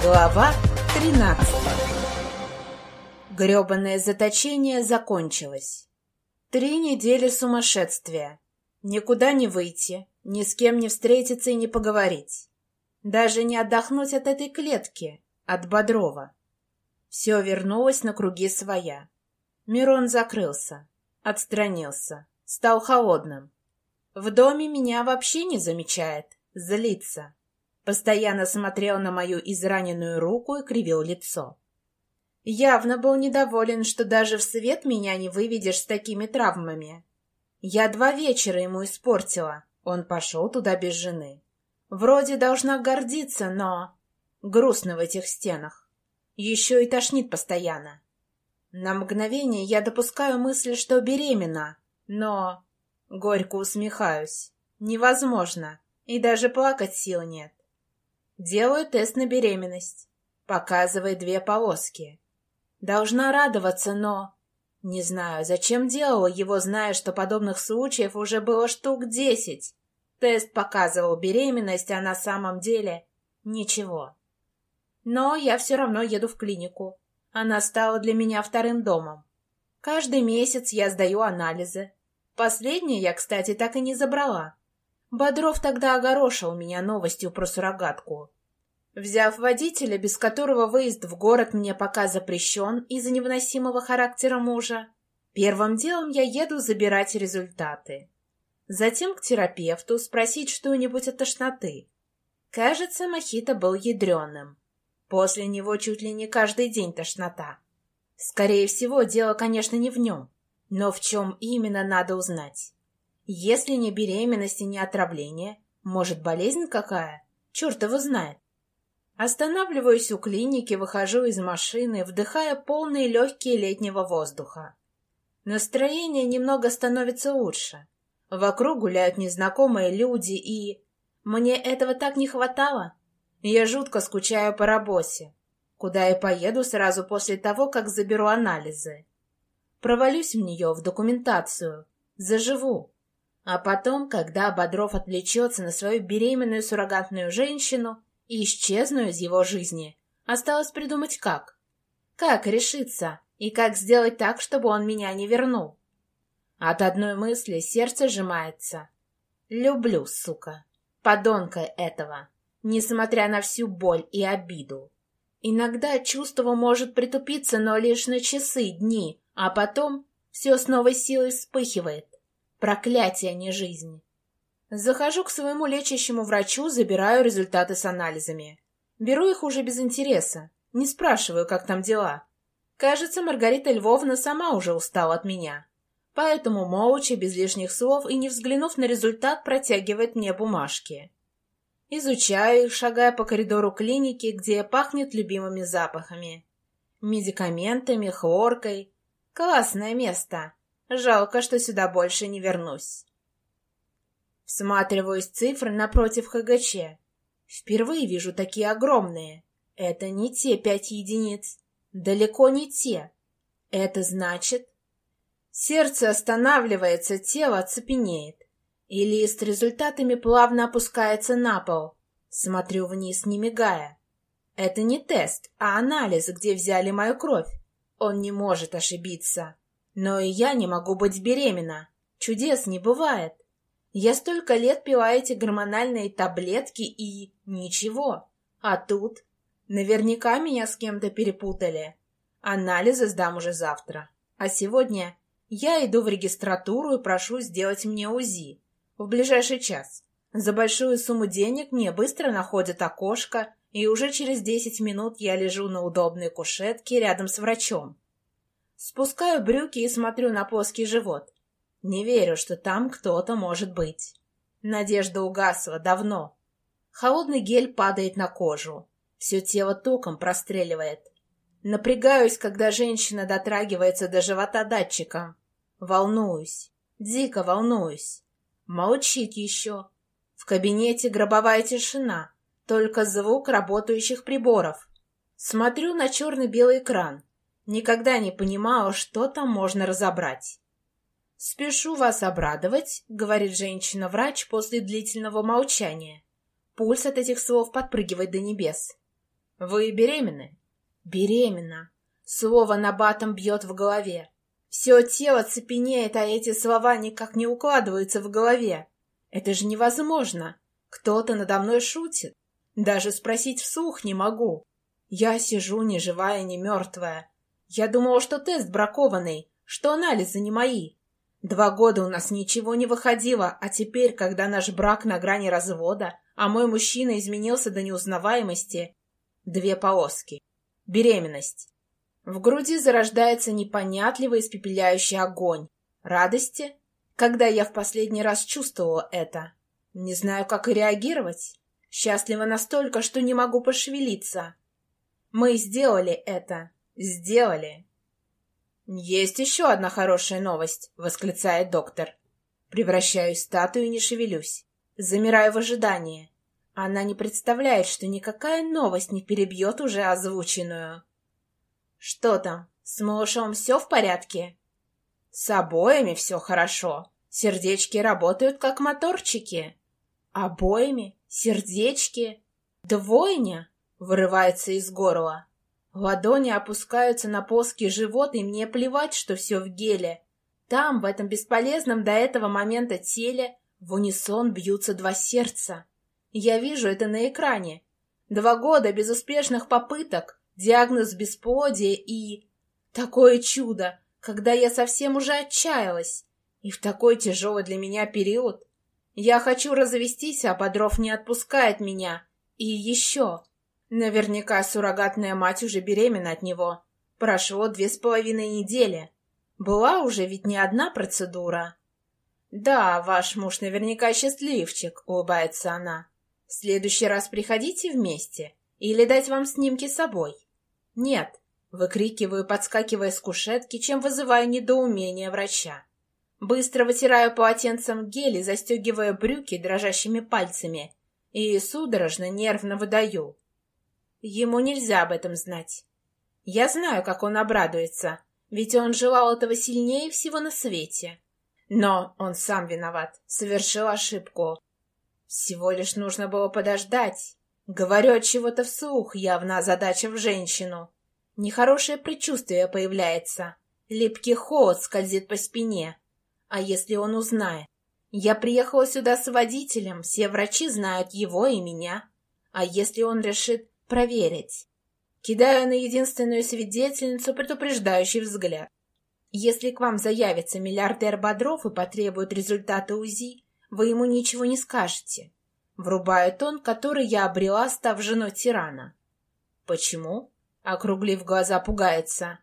Глава 13 Грёбаное заточение закончилось. Три недели сумасшествия. Никуда не выйти, ни с кем не встретиться и не поговорить. Даже не отдохнуть от этой клетки, от Бодрова. Все вернулось на круги своя. Мирон закрылся, отстранился, стал холодным. В доме меня вообще не замечает, злится. Постоянно смотрел на мою израненную руку и кривил лицо. Явно был недоволен, что даже в свет меня не выведешь с такими травмами. Я два вечера ему испортила. Он пошел туда без жены. Вроде должна гордиться, но... Грустно в этих стенах. Еще и тошнит постоянно. На мгновение я допускаю мысль, что беременна, но... Горько усмехаюсь. Невозможно. И даже плакать сил нет. Делаю тест на беременность. Показывает две полоски. Должна радоваться, но... Не знаю, зачем делала его, зная, что подобных случаев уже было штук десять. Тест показывал беременность, а на самом деле ничего. Но я все равно еду в клинику. Она стала для меня вторым домом. Каждый месяц я сдаю анализы. Последние я, кстати, так и не забрала. Бодров тогда огорошил меня новостью про суррогатку. Взяв водителя, без которого выезд в город мне пока запрещен из-за невыносимого характера мужа, первым делом я еду забирать результаты. Затем к терапевту спросить что-нибудь от тошноты. Кажется, мохито был ядреным. После него чуть ли не каждый день тошнота. Скорее всего, дело, конечно, не в нем. Но в чем именно, надо узнать. Если не беременность и не отравление, может, болезнь какая? Черт его знает. Останавливаюсь у клиники, выхожу из машины, вдыхая полные легкие летнего воздуха. Настроение немного становится лучше. Вокруг гуляют незнакомые люди, и... Мне этого так не хватало. Я жутко скучаю по работе, куда я поеду сразу после того, как заберу анализы. Провалюсь в нее, в документацию, заживу. А потом, когда Бодров отвлечется на свою беременную суррогатную женщину и исчезну из его жизни, осталось придумать как. Как решиться и как сделать так, чтобы он меня не вернул. От одной мысли сердце сжимается. Люблю, сука, подонка этого, несмотря на всю боль и обиду. Иногда чувство может притупиться, но лишь на часы, дни, а потом все с новой силой вспыхивает. Проклятие, а не жизнь. Захожу к своему лечащему врачу, забираю результаты с анализами. Беру их уже без интереса. Не спрашиваю, как там дела. Кажется, Маргарита Львовна сама уже устала от меня. Поэтому молча, без лишних слов и не взглянув на результат, протягивает мне бумажки. Изучаю их, шагая по коридору клиники, где пахнет любимыми запахами. Медикаментами, хлоркой. Классное место. Жалко, что сюда больше не вернусь. Всматриваюсь цифры напротив ХГЧ. Впервые вижу такие огромные. Это не те пять единиц. Далеко не те. Это значит... Сердце останавливается, тело оцепенеет. И лист результатами плавно опускается на пол. Смотрю вниз, не мигая. Это не тест, а анализ, где взяли мою кровь. Он не может ошибиться. Но и я не могу быть беременна. Чудес не бывает. Я столько лет пила эти гормональные таблетки и... ничего. А тут... Наверняка меня с кем-то перепутали. Анализы сдам уже завтра. А сегодня я иду в регистратуру и прошу сделать мне УЗИ. В ближайший час. За большую сумму денег мне быстро находят окошко, и уже через десять минут я лежу на удобной кушетке рядом с врачом. Спускаю брюки и смотрю на плоский живот. Не верю, что там кто-то может быть. Надежда угасла давно. Холодный гель падает на кожу. Все тело током простреливает. Напрягаюсь, когда женщина дотрагивается до живота датчиком. Волнуюсь. Дико волнуюсь. Молчит еще. В кабинете гробовая тишина. Только звук работающих приборов. Смотрю на черно-белый экран. Никогда не понимала, что там можно разобрать. «Спешу вас обрадовать», — говорит женщина-врач после длительного молчания. Пульс от этих слов подпрыгивает до небес. Вы беременны? Беременна. Слово набатом бьет в голове. Все тело цепенеет, а эти слова никак не укладываются в голове. Это же невозможно. Кто-то надо мной шутит. Даже спросить вслух не могу. Я сижу ни живая, ни мертвая. Я думала, что тест бракованный, что анализы не мои. Два года у нас ничего не выходило, а теперь, когда наш брак на грани развода, а мой мужчина изменился до неузнаваемости, две полоски. Беременность. В груди зарождается непонятливый испепеляющий огонь. Радости? Когда я в последний раз чувствовала это? Не знаю, как и реагировать. Счастлива настолько, что не могу пошевелиться. Мы сделали это. Сделали. «Есть еще одна хорошая новость», — восклицает доктор. Превращаюсь в статую и не шевелюсь. Замираю в ожидании. Она не представляет, что никакая новость не перебьет уже озвученную. «Что там? С малышом все в порядке?» «С обоими все хорошо. Сердечки работают как моторчики». «Обоими? Сердечки? Двойня?» — вырывается из горла. Ладони опускаются на плоский живот, и мне плевать, что все в геле. Там, в этом бесполезном до этого момента теле, в унисон бьются два сердца. Я вижу это на экране. Два года безуспешных попыток, диагноз бесплодия и... Такое чудо, когда я совсем уже отчаялась. И в такой тяжелый для меня период. Я хочу развестись, а Бодров не отпускает меня. И еще... Наверняка суррогатная мать уже беременна от него. Прошло две с половиной недели. Была уже ведь не одна процедура. «Да, ваш муж наверняка счастливчик», — улыбается она. «В следующий раз приходите вместе или дать вам снимки с собой?» «Нет», — выкрикиваю, подскакивая с кушетки, чем вызываю недоумение врача. Быстро вытираю полотенцем гель и застегивая брюки дрожащими пальцами и судорожно, нервно выдаю. Ему нельзя об этом знать. Я знаю, как он обрадуется, ведь он желал этого сильнее всего на свете. Но он сам виноват, совершил ошибку. Всего лишь нужно было подождать. Говорю от чего-то вслух, явно в женщину. Нехорошее предчувствие появляется. Липкий холод скользит по спине. А если он узнает? Я приехала сюда с водителем, все врачи знают его и меня. А если он решит проверить. Кидаю на единственную свидетельницу предупреждающий взгляд. Если к вам заявится миллиардер Бодров и потребует результаты УЗИ, вы ему ничего не скажете. Врубаю тон, который я обрела, став женой тирана. Почему? Округлив глаза, пугается.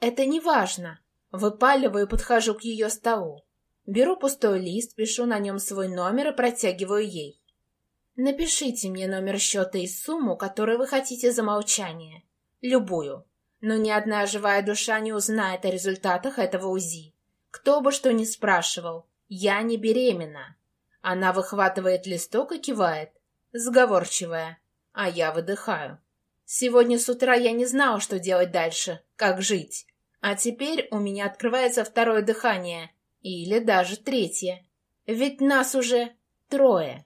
Это не важно. Выпаливаю и подхожу к ее столу. Беру пустой лист, пишу на нем свой номер и протягиваю ей. Напишите мне номер счета и сумму, которую вы хотите за молчание. Любую. Но ни одна живая душа не узнает о результатах этого УЗИ. Кто бы что ни спрашивал, я не беременна. Она выхватывает листок и кивает. Сговорчивая. А я выдыхаю. Сегодня с утра я не знала, что делать дальше, как жить. А теперь у меня открывается второе дыхание. Или даже третье. Ведь нас уже трое.